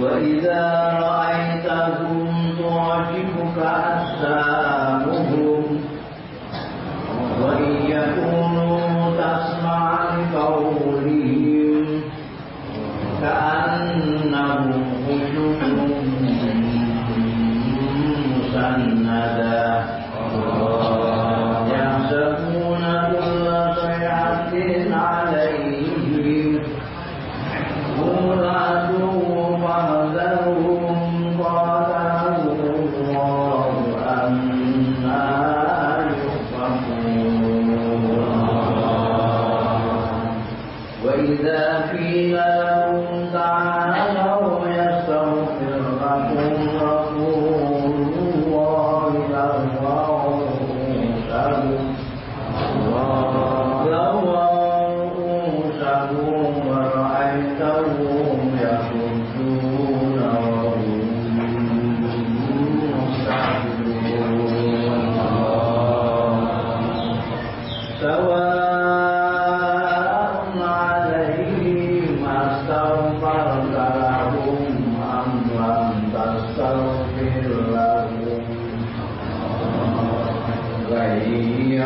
وإذا رأيتهم تعجبك أسلامهم وإن يكون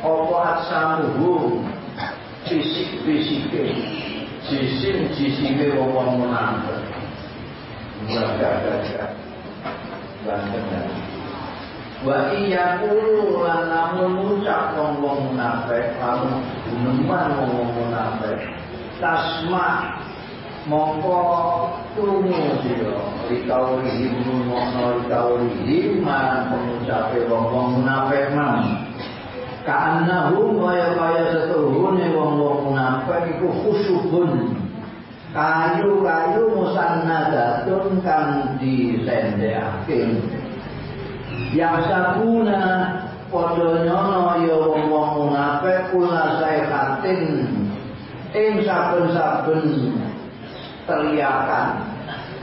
apa asamuhu fisik-fisik jisim-jisime wong-wong menawa gagah-gagah lan wa iya kulu lan namun ucap wong-wong munafik lalu guneman wong-wong munafik tasma mongko tunggu sira ritau rihim nuno ritau rihim mengucapi wong-wong munafik mau Ka'annahum kaya-kaya setuhune wong-wong munafik iku khusubun. Kayu-kayu musannadatun kang disendekake. Yang sakuna padha nyono ya wong-wong munafik kula saehatin ing saben-saben teriakan,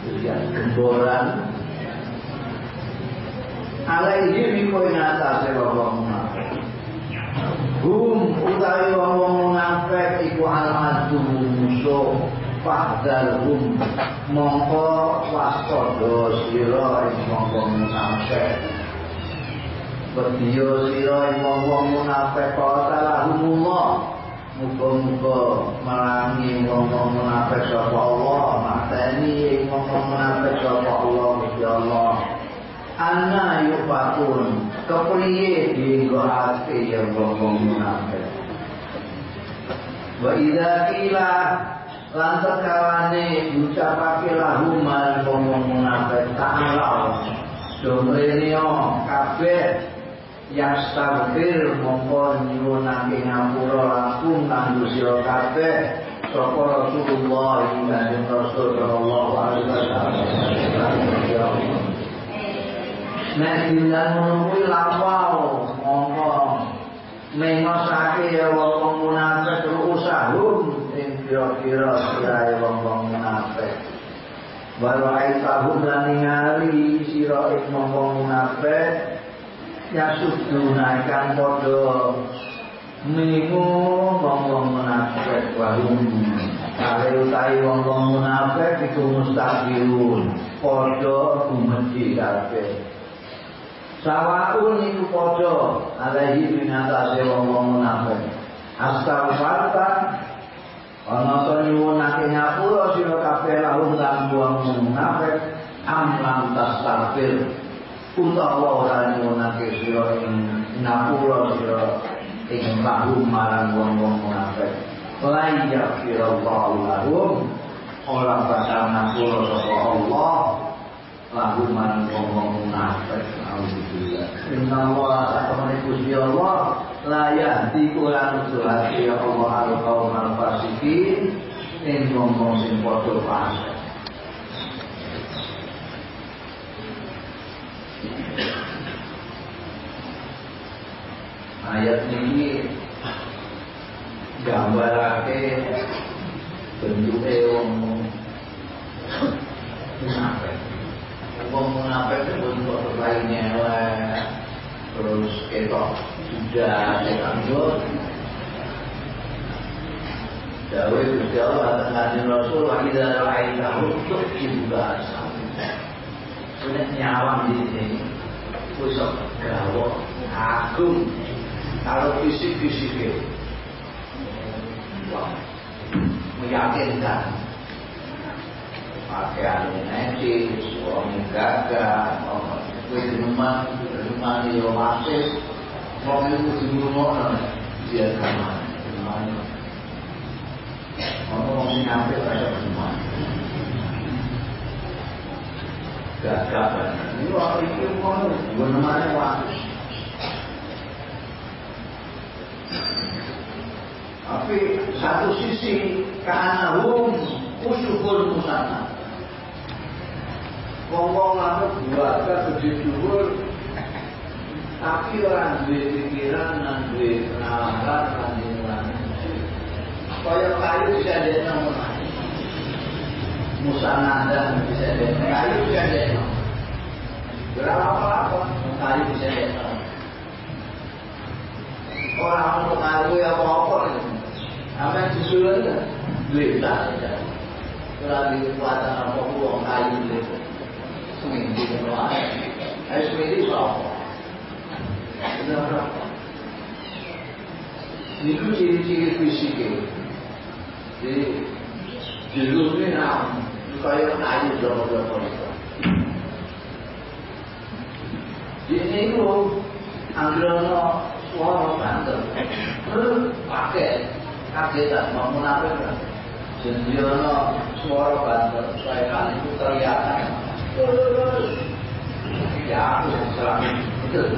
teriakan gemboran. Alaihi bikoin atase wong munafik. Hum utawi wong ngafek iku almadu musuh Fahdal hum. Mongko waspada sira ing mongko munafik. Bedio sira ing mongko munafik kota lahumullah Muka-muka merangi mongko munafik sapa Allah Mateni ing mongko munafik sapa Allah Mesti Allah. ana yo patun kepriye dienggo ati yang ngomong wa idza qila lan sakawane ucapake lahu mal ngomong nate ta'ala dumrenyo kabeh yastaghfir mongko nyuwunake ngampura lakum kang dosa kabeh sapa Rasulullah Nabi Rasulullah sallallahu alaihi wasallam. Nek ngono kuwi lampau mongko mengosake ya wong munafik rusahum ing kira-kira sirahe wong munafik. Walau aitahum lan ningali sira ing wong munafik ya sudu naikkan podo Mimu wong-wong munafik wahum Kale utai wong-wong munafik iku mustakbirun Podo gumedi kabeh Sawaun itu podo alaihi binatase wong-wong munafik. Astaghfarta ana to nyuwunake nyapura sira kabeh lahum lan wong munafik. Am lam tastaghfir. Utawa ora nyuwunake sira ing nyapura sira ing lahum marang wong-wong munafik. Lai yaghfirallahu lahum. Ora bakal ngapura sapa Allah lagu marang wong-wong munafik. Alhamdulillah. Inna Allah akamani Gusti Allah la yahdi kurang nusulati ya Allah al kaum al fasikin ing wong sing padha fasik. Ayat ini gambarake bentuke wong munafik. Wong munafik itu lainnya lah. Terus ketok sudah dianggur. Dawe Gusti Allah dan Rasul lagi dari lain tahu untuk juga Sudah nyawang di sini. Pusat gawok agung. Kalau fisik-fisik meyakinkan pakaian necis, suami gagah, kue di rumah di romantis, suami itu di rumah, dia rumah, rumahnya. Kalau mau nyampe pada rumah, gagah kan. Ini waktu itu mau, gue namanya waktu. Tapi satu sisi karena hum usyukul musana Ngomong lalu keluarga gede dhuwur. Tapi orang duwe pikiran dan duwe penalaran dan duwe Kaya kayu bisa Musanada bisa Berapa apa kayu bisa Orang untuk kayu ya apa-apa. Apa yang disuruh Duit tak ada Kalau di kekuatan apa uang kayu as very powerful. Nikku Chiri Chiri Krishi ke, the Jirumi Ram, Yukaya Nari Jama Jama Jama. जिन्हें वो अंग्रेजों स्वार और अंदर फिर आके आके तक ममुना पे कर जिन्हें वो स्वार और अंदर स्वायकालिक उत्तर याद है yang selama Betul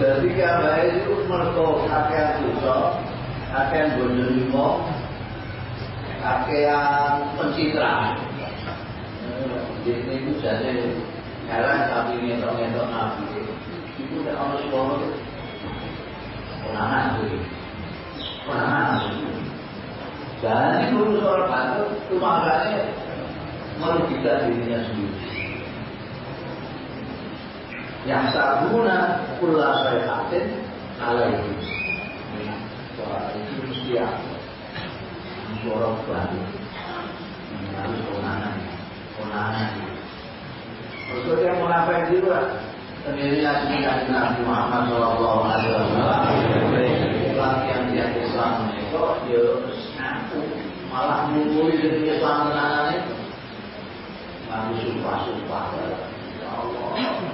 Jadi kabar itu mereka kakean dosa Kakean bodoh limo Kakean pencitraan Jadi itu jadi Heran tapi ngetok-ngetok nabi Itu udah harus bawa Konangan itu Konangan itu Dan itu soal bantu Itu makanya Merugikan dirinya sendiri yang sabuna kula sayhatin alaihi. Soal itu mesti aku suara baru. Harus konangan konangan Maksudnya yang munafik juga sendiri asli dari Nabi Muhammad Shallallahu Alaihi Wasallam. Yang dia Islam itu dia ngaku. Malah menguli dari Islam itu ngaku sumpah-sumpah. Ya Allah. itu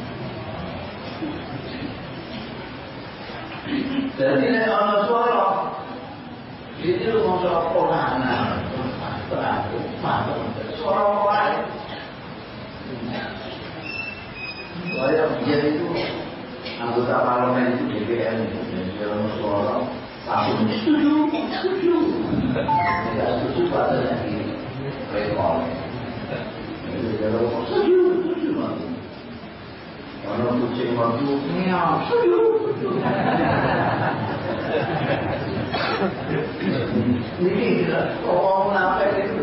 Jadi nek ana suara. Ini lu mau suara polangan Terakhir, mantap Suara apa wae Saya biar itu anggota parlemen itu DPR dia mau suara langsung setuju, setuju. Tidak setuju padanya di rekor. Jadi kalau setuju, setuju Kalau kucing waktu setuju, setuju. Ini orang apa itu?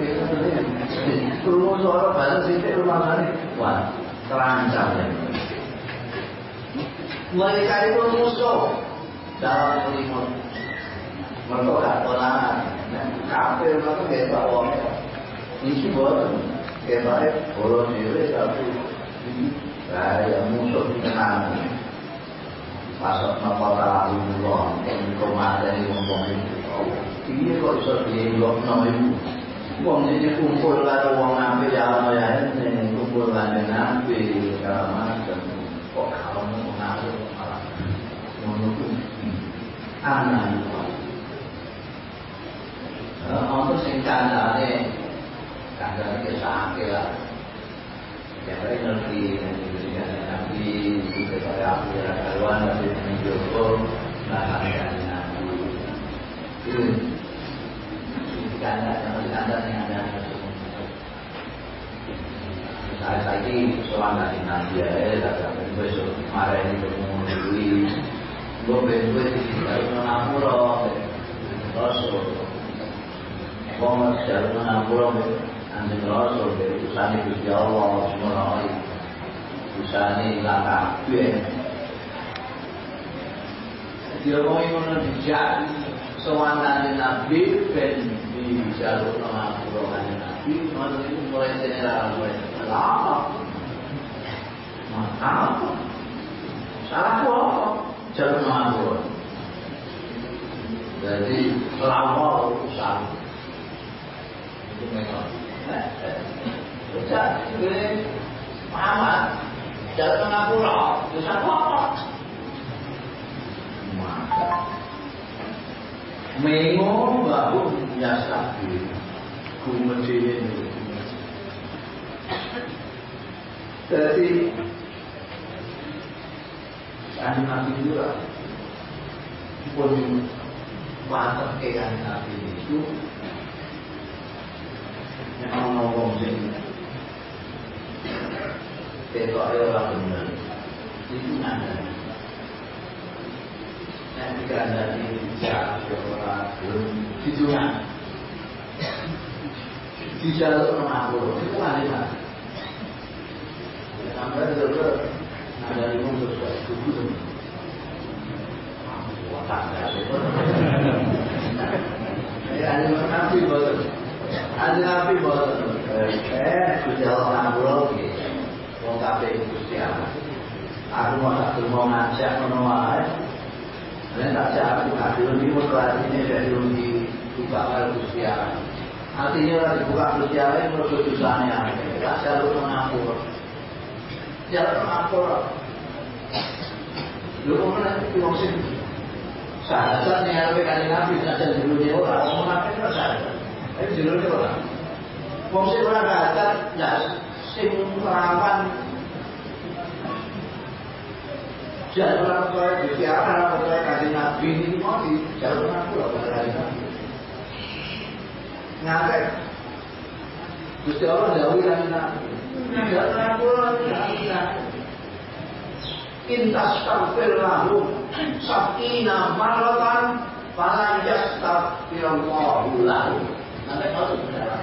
Rumah suara bahasa sini rumah sana, wah terancam ya. Mereka itu musuh dalam selimut. Mereka gak konangan. Kafir mereka tahu. Ini boten. Kemarin bolos diri tapi saya musuh kenal. Masuk nopo tahu Allah. Untuk materi ngomong itu. Iya kok bisa dielok no itu. Wong ini kumpul karo wong nabi jalan ya ini kumpul karo nabi segala macam. Kok kalau mau ngaruh malah menunggu anak itu. Ono sing kandane kandane kesake lah. Ya bae ngerti Nabi juga aku ya kawan tapi menjogo nah kan. Itu saya tadi soal dari ya, kata besok kemarin itu mau gue beli di Rasul, rasul dari usani Gusti Allah semua usani laka kabeh. Mau ngono dijak sowanan Nabi ben di jalur ngapura kanjeng Nabi malah itu mulai general mulai lama. Maka salah apa? Jalur ngapura. Jadi lama urusan Sejak ini Muhammad jalan mengapura, bisa apa? Maka mengo baru biasa. Di kumecil ini. Jadi Ahli Nabi juga pun mantap ke Nabi itu. Yang ono wong sing ketok ora bener itu ada. Yang dikandani bisa ora belum dijual dijaluk nang aku itu kan lima sampai juga ada lima terus kudu Watak ya, ada nabi betul. Ada nabi betul. Eh, sudah orang kabeh Gusti Allah. Aku mau tak mau ngajak menolak. Dan tak cak aku ini mau ini dari dibuka oleh Gusti Allah. Artinya lah dibuka Gusti Allah yang menurut dosanya. Tak jalur mengampur. Jalur mengampur. Lu mana itu maksud sahabat yang ada kali nabi saja judulnya orang orang nabi itu sahabat tapi judulnya orang wong sing ora kacat ya sing rawan Percaya Gusti Allah, orang percaya kasih Nabi ini mau di jalur aku lah pada hari Nabi. Ngapain? Gusti Allah jauhi Nabi. Jalur aku lah kasih Nabi. Intas tampil lahum sakina lahum. Nanti kalau sudah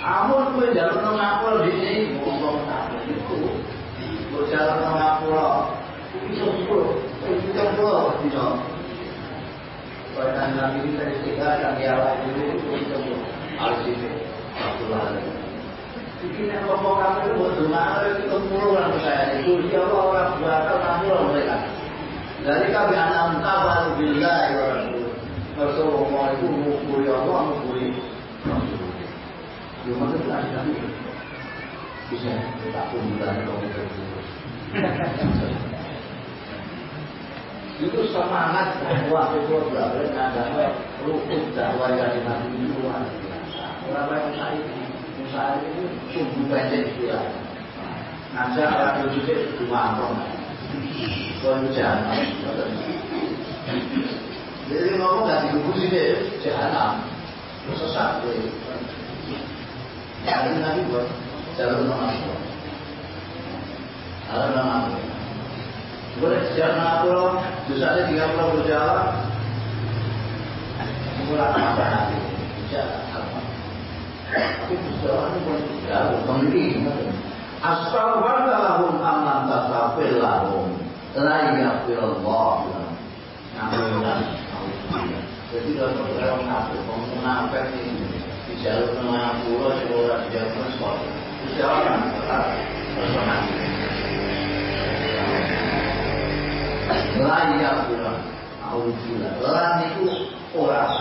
Amun kowe jalur nang ngapura dene ngomong itu. Jalur nang ngapura iso sepuluh, sepuluh iso. Kowe nang nabi ini tadi tiga dan dia awal dulu iso sepuluh. Itu. Abdullah. Iki nek ngomong kami itu buat dengar itu orang saya itu dia Allah orang bakal ngapura mereka. Dari kami anak kabar wa rasul. Rasulullah itu mukuri Allah, mukuri Rasul. Cuma itu tidak nabi. bisa tak kumpulan kamu itu semangat dakwah itu berarti ada rukun dakwah dari nabi luar biasa. Orang Musa itu, Musa itu sungguh pendek dia. Ngajak orang itu cuma apa? Konjana. Jadi ngomong gak sih deh, jahanam. Sesat deh. Jadi nabi buat jalur nama Jalur nama boleh sejarah pulau, dosanya tiga pulau berjalan. Mulai apa nanti? Jalan apa? Tapi perjalanan pun jauh, penting. Astaghfirullahum amman tasafil lahum la yaghfirullah lahum. Jadi kalau kafir, orang munafik ini di jalur nama pulau, di jalur sekolah, itu jalan personal layak pula Alhamdulillah Lan itu orang.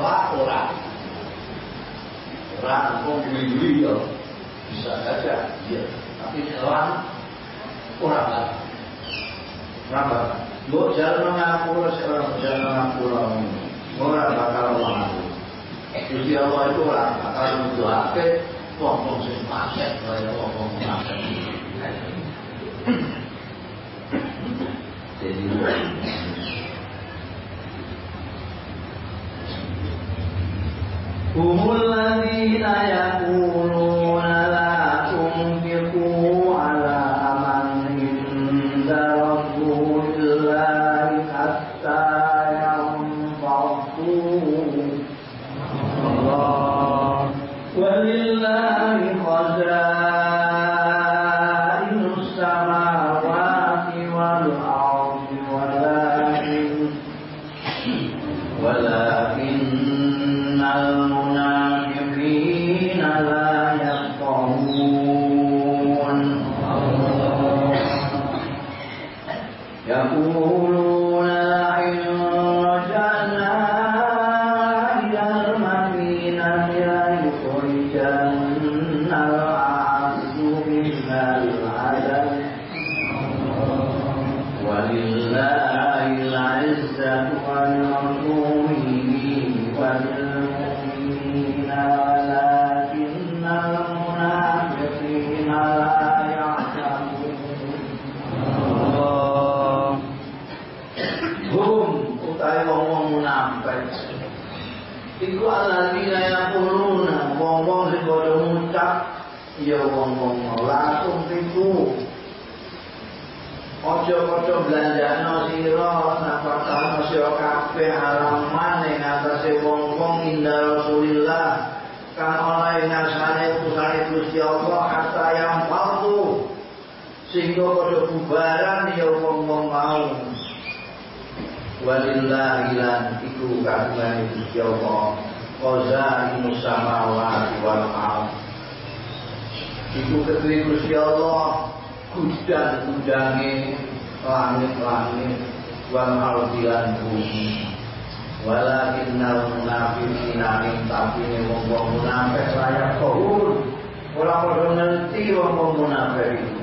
Lah orang. Orang kok beli-beli ya. Bisa saja ya. Tapi lan Orang lah. Kenapa? Mbok jalan mengapura seorang jalan mengapura Orang bakal mengaku Jadi Allah itu orang bakal mendoakan Ngomong sing pasek Kaya ngomong pasek هم الذين يقولون Walillahi lan iku kagungane Gusti Allah. Qazainu samawati wal ardh iku kedue Gusti Allah gudang gudange langit-langit wal ardilan bumi. Walakinnal munafiqina min tabine wong-wong munafik layak kohun ora padha ngerti wong-wong munafik itu.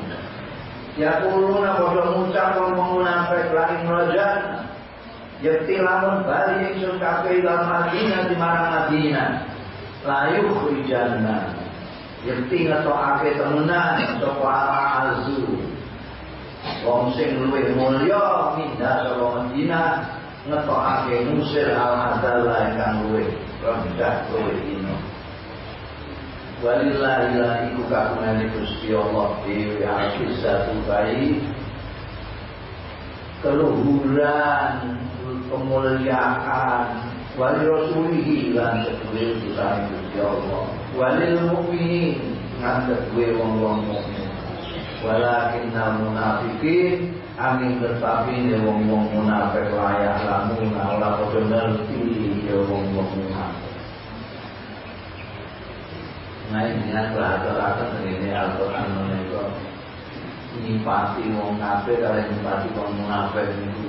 Ya kuluna padha ngucap wong-wong munafik lain rajan Yakti lamun bali ingsun kabeh ila Madinah di marang Madinah? Layu khrijanna Yakti ngetokake temenan sapa azu Wong sing luwih mulya pindah saka Madinah ngetokake musir al-adal kang luwih rendah luwih ino Walillahi la iku kagungane Gusti Allah dhewe al-izzatu baik keluhuran kemuliaan wali rasulihi lan kedue utusan Gusti Allah walil mukminin lan wong-wong mukmin. Walakin munafikin angin tetapi ne wong-wong munafik layak lamun ora padha ngerti ya wong-wong munafik. Nah ini perhatikan ini Al-Quran menika nyipati wong kafir kalian nyipati wong munafik niku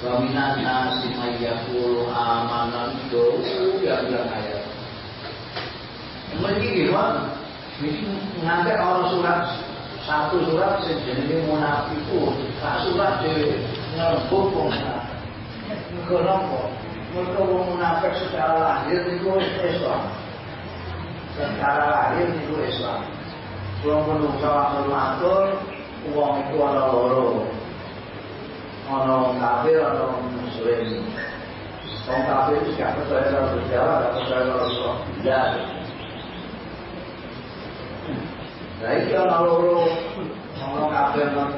wa minan nasi mayyakul amanan do ya bilang ayat. Mesti gimana? Ini ngantek orang surat satu surat sejenis munafiku. Tak surat di wong Mereka nopo Mereka wong munafik secara lahir itu Islam. Secara lahir itu Islam. Belum penuh sama matur Uang itu ada loro Ono kafir atau muslim. Orang kafir itu gak percaya kalau berjalan Gak percaya kalau Islam Tidak Nah iki ana loro ana kabeh nang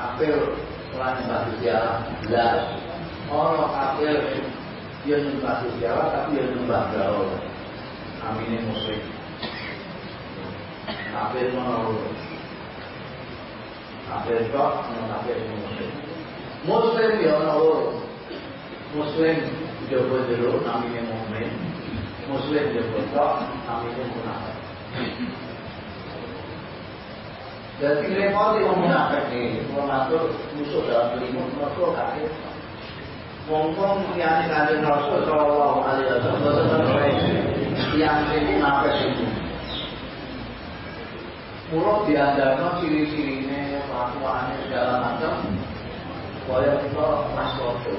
apel lan batu jalan blas ana kabeh dia nyembah jalan tapi dia nyembah gaul. Amine musyrik kabeh ana loro kabeh kok kabeh musyrik muslim ya loro muslim jowo jero namine mukmin. Muslim jowo tok namine munafik. Jadi repot wong munafik nih, musuh dalam dirimu, mereka kafir. Wong-wong yang kanjeng Rasul Shallallahu Alaihi Wasallam yang ini munafik itu. Mula diandalkan ciri-cirinya, kelakuannya segala macam. Kaya kita mas waktu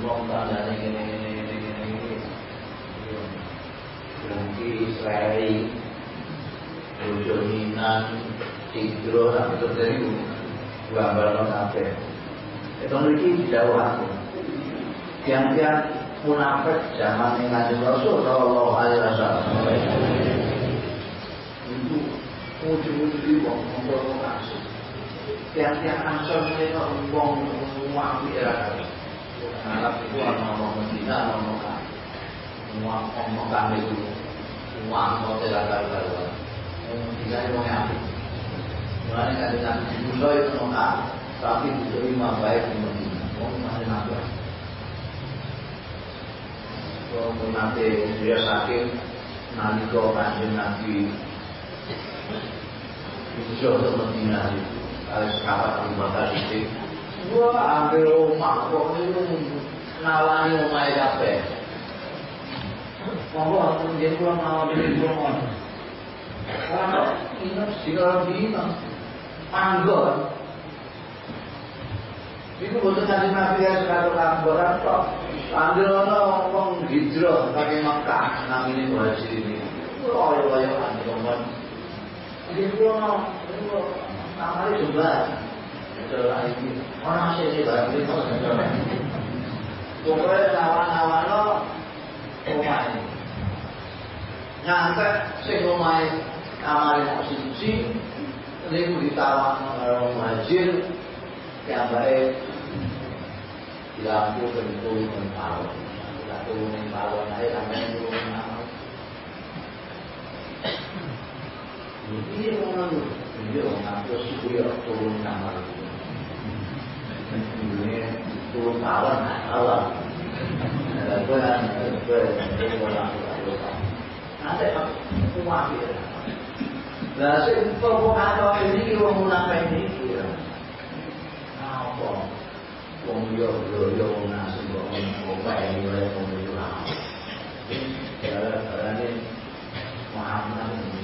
wong tandanya gini gini gini gini gini. Berhenti gambar non kafe. Itu memiliki jauh aku. Tiang-tiang munafik zaman yang ngaji Rasul Shallallahu Alaihi Wasallam. Itu ujung-ujung di Tiang-tiang ansor mereka uang di era Arab itu orang-orang Medina, orang Mekah. Uang Mekah itu uang hotel agak-agak. Medina itu yang apik. Mulanya kan dengan Musa itu nolak, tapi diterima baik di Medina. Mau masih nabrak. Kalau nanti dia sakit, nanti kau kanjeng Nabi itu sudah Medina itu. Kalau sekapat di mata itu, gua ambil rumah, kok itu nawani rumah kafe. Monggo kemudian pulang mau beli pulang. Karena ini jika bina anggur. Itu butuh nanti nabi ya sekali angguran kok. Ambil ono wong hijrah pakai Makkah namanya muhajir ini. Royo royo anggur kan. Jadi namanya juga. Itu lagi. Orang sih sih barang itu. Pokoknya nawan-nawan lo, rumah ini. Nyampe sing omahe amale konstitusi niku ditawang karo muhajir yang baik dilampu tentu mentawon kita turun mentawon aja sampai turun nama ini orang ini orang aku suku ya turun nama ini turun tawon awal ada yang gue yang gue lakukan nanti aku wakil lah sing provokator ini wong munafik ya. Apa? Wong yo yo yo nasi kok apa ini wae wong yo lah. Ya karena Muhammad kok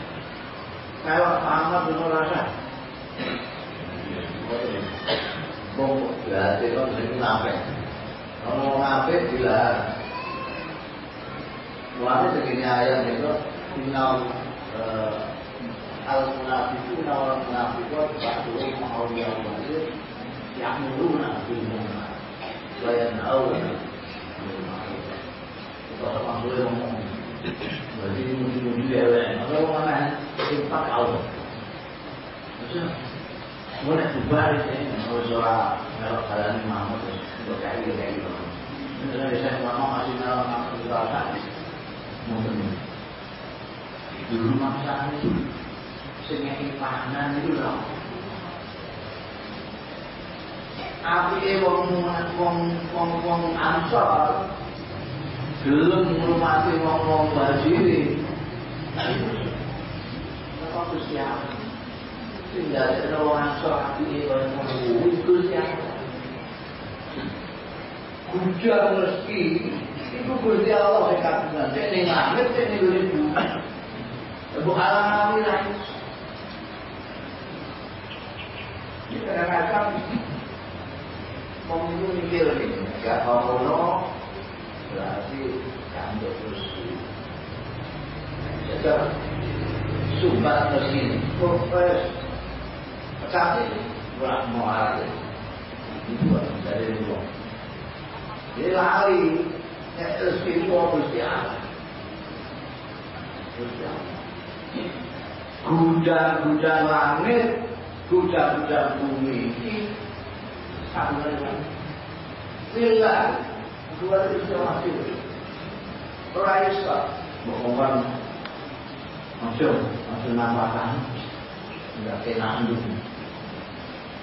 mewah Muhammad dengan rasa. Bong, berarti itu ngapain? Kalau ngapain bila Mulanya segini ayat itu tinggal al munafiqun wal munafiqat ba'dhum awliya ba'd ya'muruna bil munkar wa yanhauna 到上 berarti ini mesti kalau mana impak Allah terus mau nak dibalik ya kalau kalau kalian mau untuk kayak gitu kayak saya mau masih nalar nalar kita tak mungkin dulu masalah itu itu loh api eh, wong wong wong wong ansor gelem ngurmati wong-wong bajiri. Apa Gusti Allah? Sing dadi wong ansor ati kaya ngono Gusti Allah. Hujan rezeki. Itu Gusti Allah yang kagungan cek ning langit cek ning bumi Ibu halang lah ini kadang-kadang mau mikir nih gak mau berarti kandung terus secara sumber mesin profes oh, tapi kurang ya. ini buat dari rumah. Ini lari nek rezeki itu mau Allah Gusti Allah gudang-gudang langit gudang-gudang bumi ini sama dengan hilang 2020 Rayu Pak Bokongan Masuk Masuk nampakan Enggak kena andung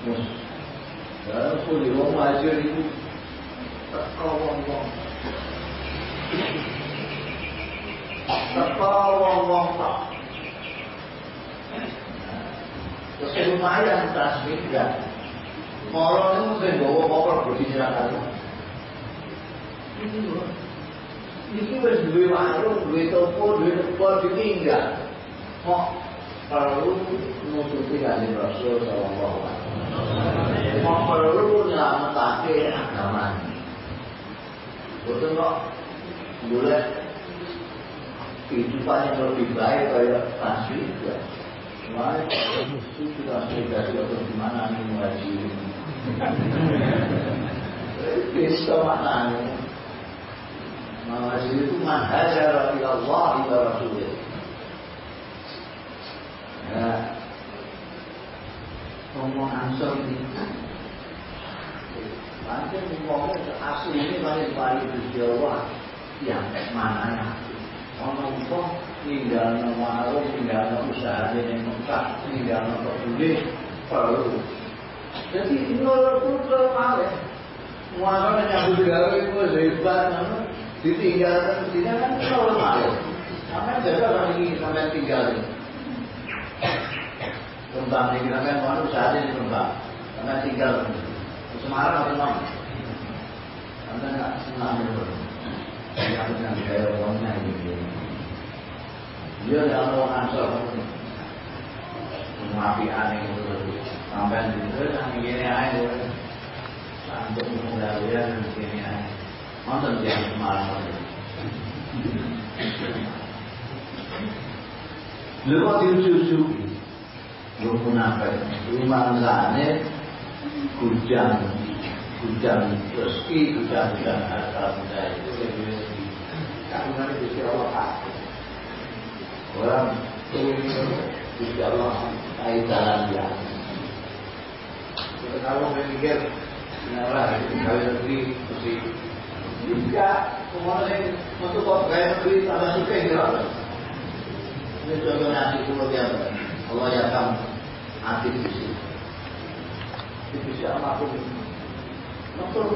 Terus Terus kulit wong wajur itu Teka wong-wong Teka wong-wong Terus lumayan ya. Moro itu saya bawa koper berdiri rakyat Iki wis duwe warung, duwe toko, duwe toko ditinggal. Kok perlu nutupi kanjeng Rasul sallallahu alaihi. Kok perlu nyelametake agama. Betul kok boleh kehidupan yang lebih baik kayak tasbih juga. Kemarin itu sudah saya dari gimana nih wajib. Bisa mana Mawajib itu man hajara ila Allah ila Rasulih. Ya. Ngomong ansor ini. Pancen ngomongnya asli ini paling paling di Jawa yang mana ya. Ngomong kok tinggal warung, tinggal usaha yang mengkak, tinggal peduli perlu. Jadi nol pun terpaling. Muasanya nyambut gawe itu hebat, ditinggalkan tidak kan normal apa yang jaga orang ini sampai tinggal kembang dikirakan manusia saat ini kembang. Sampai tinggal Semarang atau mana anda nggak senang itu yang dengan gaya orangnya ini dia. Ada orang ansor mengapi aneh itu sampai di situ yang ini aja sampai mengendalikan ini aja Nonton dia malam. Lu kok diususu Lu munafik Rumahane Hujan Hujan rezeki Hujan-hujan harta benda itu Kandungan itu Allah Orang Gusti Allah Ayo jalan dia Kalau memikir Kenapa Kalau negeri Mesti juga kemudian untuk kok gaya negeri tambah suka gitu ini contoh nasi pulau yang Allah ya kamu hati di sini di sini apa pun betul.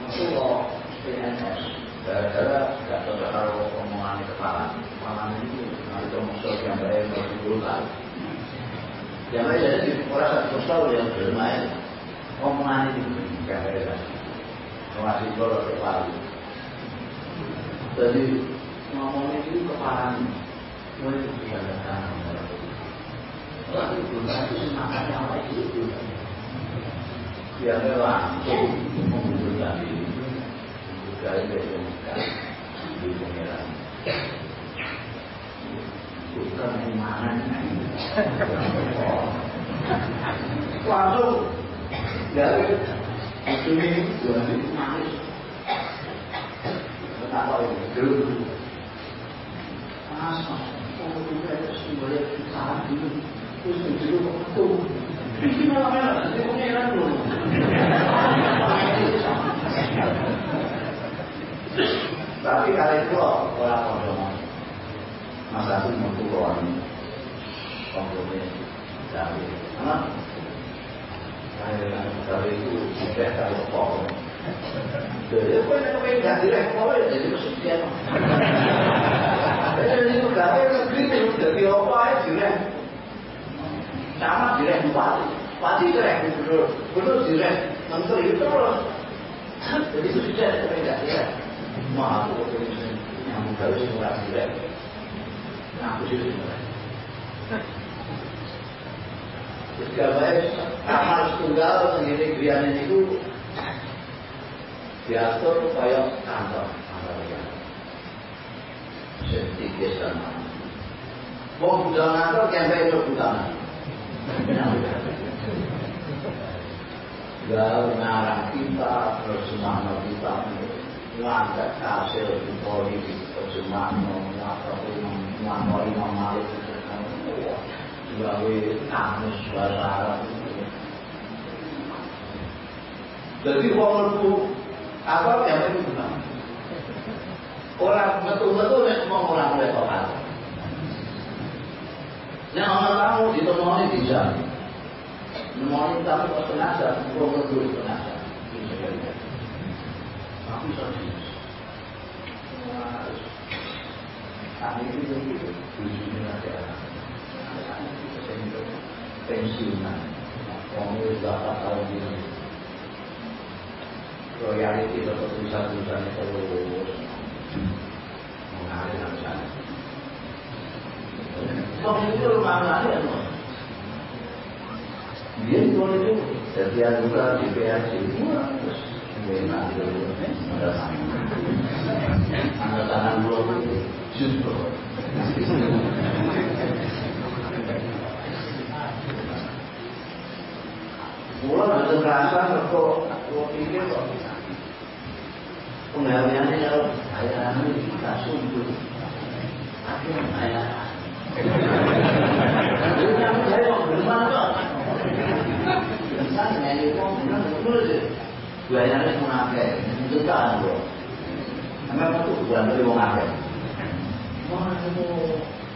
Betul PNS gara-gara gak kalau omongan kepala omongan ini nanti musuh yang baik yang lain jadi orang satu yang bermain omongan ini. Gak ada masih kalau kepala. Jadi ngomongnya itu kepala mulai diadakan. Orang itu nanti semangatnya apa itu? Dia langsung mengundurkan diri dari besok di pengiran. Bukan gimana Langsung dari itu ini dua hari manis. Kenapa ini? Dulu. Mas, mas, oh, kita itu semuanya kita dulu. Terus dulu waktu. Ini malah nanti punya kan dulu. Tapi kali itu orang orang masa itu mau keluar kompromi dari karena dari itu sudah kalau kau jadi apa yang kau ingat direk kau ya jadi kesucian jadi itu gawe negeri itu jadi apa ya direk sama direk bupati bupati direk gubernur gubernur direk menteri itu terus jadi kesucian kau ingat direk mau aku yang gawe semua direk aku sih Ketika baik amal tunggal sendiri biarin itu diatur kayak kantor kantor ya. Sedikit sama. Mau budal kantor yang baik itu budal. Gak ngarang kita semangat kita ngangkat hasil di politik Sumano, ataupun Muhammad Imam Malik gawe kamus bahasa Arab jadi wong itu apa yang itu benar orang betul-betul yang mau orang tokat yang orang tamu ditemui di jam Nemoni tamu ke penasihat, kurang lebih penasihat. Tapi saya kami itu begitu tujuannya adalah pensiunan kamu berapa tahun ini royalti atau perusahaan-perusahaan terus mengalir sana Kamu itu rumah mengalir dia itu itu setiap bulan di PRC terus enak dulu ada tangan ada tangan dulu justru Mula ada kerasa kok kok pikir kok penggaweannya kalau saya ini kita sungguh tapi saya Jadi kamu saya mau bermana kok Saya nyanyi kok dulu deh Bayarnya pun akeh, itu kan kok Memang itu bukan dari wong akeh Wah, itu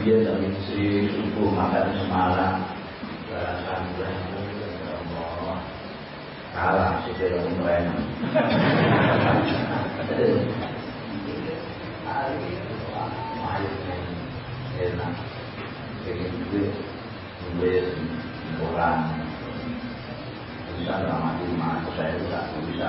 dia dari si subuh makan semalam balasan Allah kalah si film keren enak pengen duit duit orang bisa ramah di bisa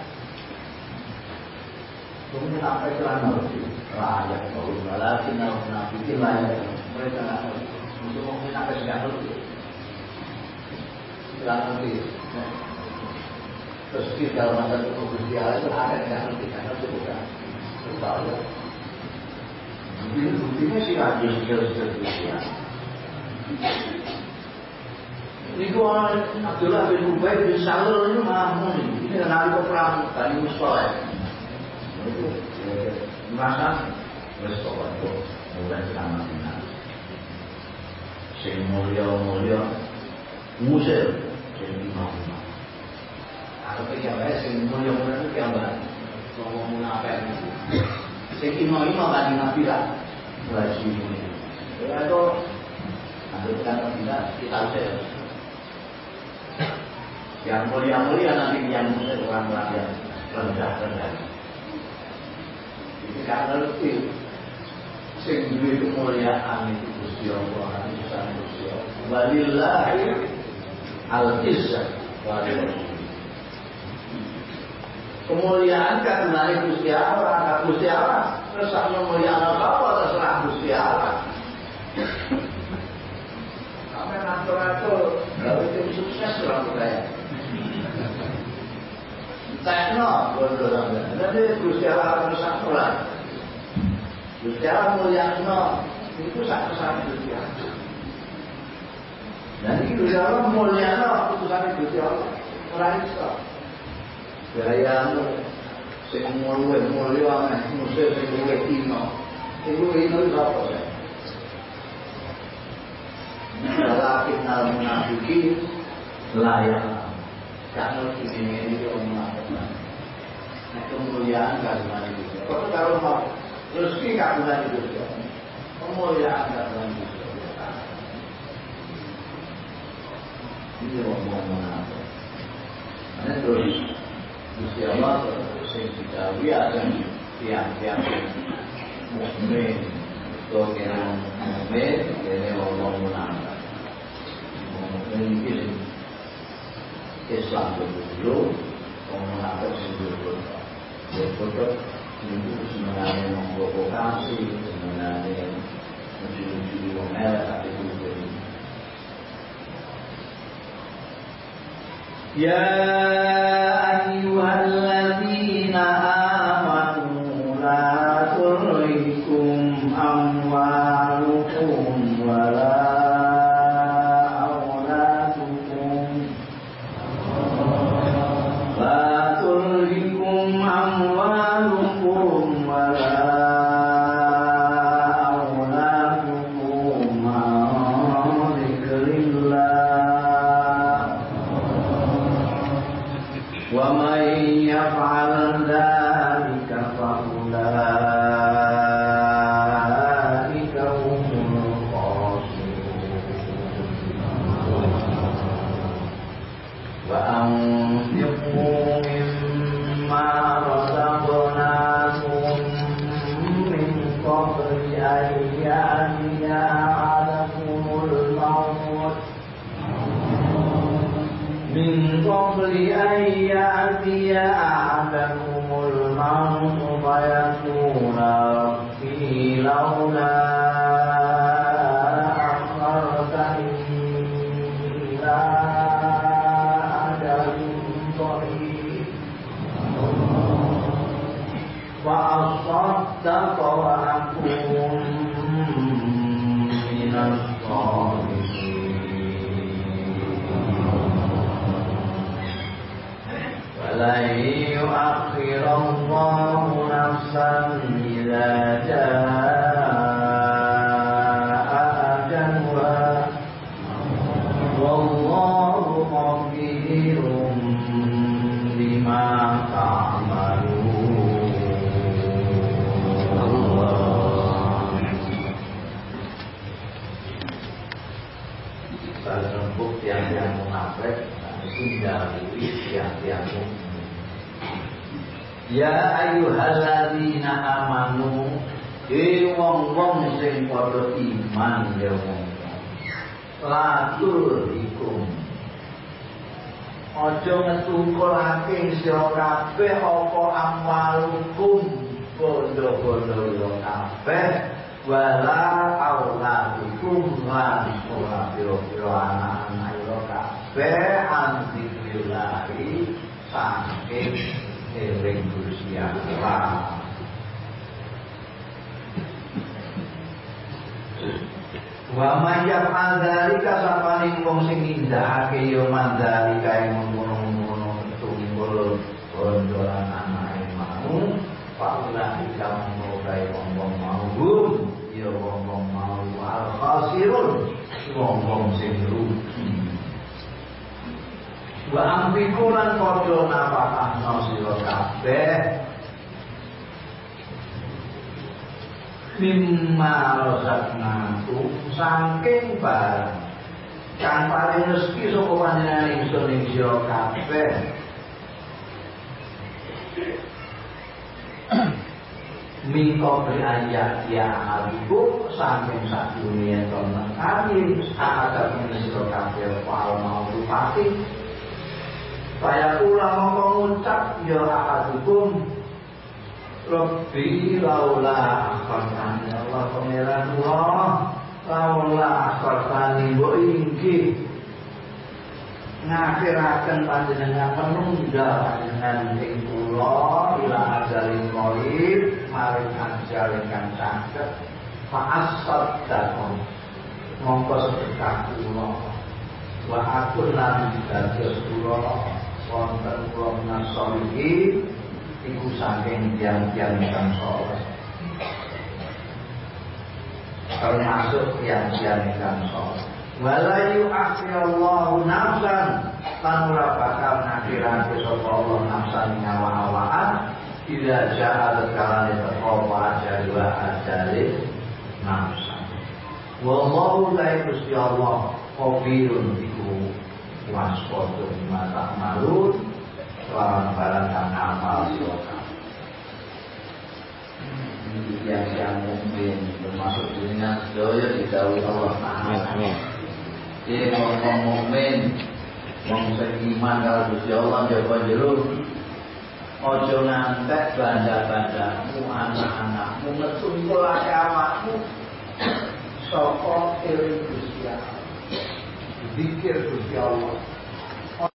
Kemudian apa itu ngerti? Rakyat baru lagi kalau nafikin layak mereka nggak ngerti. Untuk mungkin apa nggak ngerti? Nggak ngerti. Terus kalau masa itu itu ada nggak ngerti, nggak ngerti bukan? Tahu ya. Jadi buktinya sih ada skill-skill Gusti Niku Abdullah bin Ubay bin Salul ini mah ini kenali perang dari Mustafa itu merasa wes pokoknya mulai selamat sing mulya-mulya musir sing imam Aku pikir wae sing mulya-mulya itu kiambak. Ngomong munafik. Sing imam-imam kan nabi lah. lagi ini Ya itu nanti kita kita kita usir. Yang mulia-mulia nanti yang orang-orang yang rendah-rendah. Karena itu sing kemuliaan itu Gusti Allah, Isa Gusti Allah. Walillahi al-izzah Kemuliaan karena Gusti Allah, kan Gusti Allah. Terus kemuliaan apa terserah Gusti Allah. Sampai ngatur-ngatur, tim sukses orang budaya. Tekno, bodoh sampai. Jadi Gusti Allah harus Allah mulyakno itu sak kesane Gusti Allah. Dan ini Gusti Allah mulyakno Gusti Allah. Ora iso. Gayamu sing mulwe mulya aneh musik sing luwih ino. Luwih ino iku apa ya? Walakin al munafiki layak Gak ngerti ini ini orang kemuliaan kagungan itu Kau kalau mau rezeki kagungan itu Kemuliaan kagungan itu Ini orang munafik Nah terus Gusti Allah sing dikawin akan tiang-tiang mukmin atau kena mukmin kena orang munafik mungkin Islam dulu orang sing dulu ya Ya ayyuhalladzina قبل أن يأتي أحدكم الموت فيقول ربي لولا มา Ya ayyuhalladzina amanu He wong-wong sing padha iman ya wong. Latur ikum. Aja ngetukulake sira kabeh apa amalukum bondo-bondo yo kabeh wala auladukum lan ora pira-pira anak-anak yo kabeh antikrilahi saking eling Gusti Allah. Wa may yaf'al dzalika sapaning wong sing nindakake ya mandalika ing ngono-ngono tungkul kondoran anake mau Paulah ikam mengurai wong-wong mau Ya wong-wong mau al khasirun wong-wong sing rugi wa ampiku lan padha napakahno sira kabeh? Mimma rozaknaku saking barang. Kang paling rezeki saka panjenengan ingsun ing sira kabeh? Mingko berayat ya aliku saking sak dunia temen kami ada menisiro kabeh wal mau pati saya pula mau mengucap ya ahadukum Rabbi laula akhartani Allah pangeran Allah laula akhartani mbok inggih ngakhiraken panjenengan menunggal panjenengan ing kula ila ajalin qarib maring ajal ingkang caket fa asaddakum mongko sedekah kula. Wa aku lan dados kula wonten kula nasolihi iku saking tiang-tiang ingkang saleh termasuk tiang-tiang ingkang saleh walayu akhirallahu nafsan lan ora bakal ngakhirake sapa Allah nafsan nyawa-awaan bila jahat sekarang teko aja dua ajali nafsan. Wallahu ta'ala Gusti Allah khabirun iku mata malun lawan barang kang amal sira yang yang mungkin termasuk dunia sedaya didhawuhi Allah Taala. Jadi ngomong mukmin, wong sing iman kalau Gusti Allah jaga jero. Ojo ngantek banda-bandamu, anak-anakmu, metu pola awakmu saka eling Gusti Allah. Zikir Gusti Allah.